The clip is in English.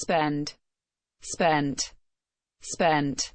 spend, spent, spent.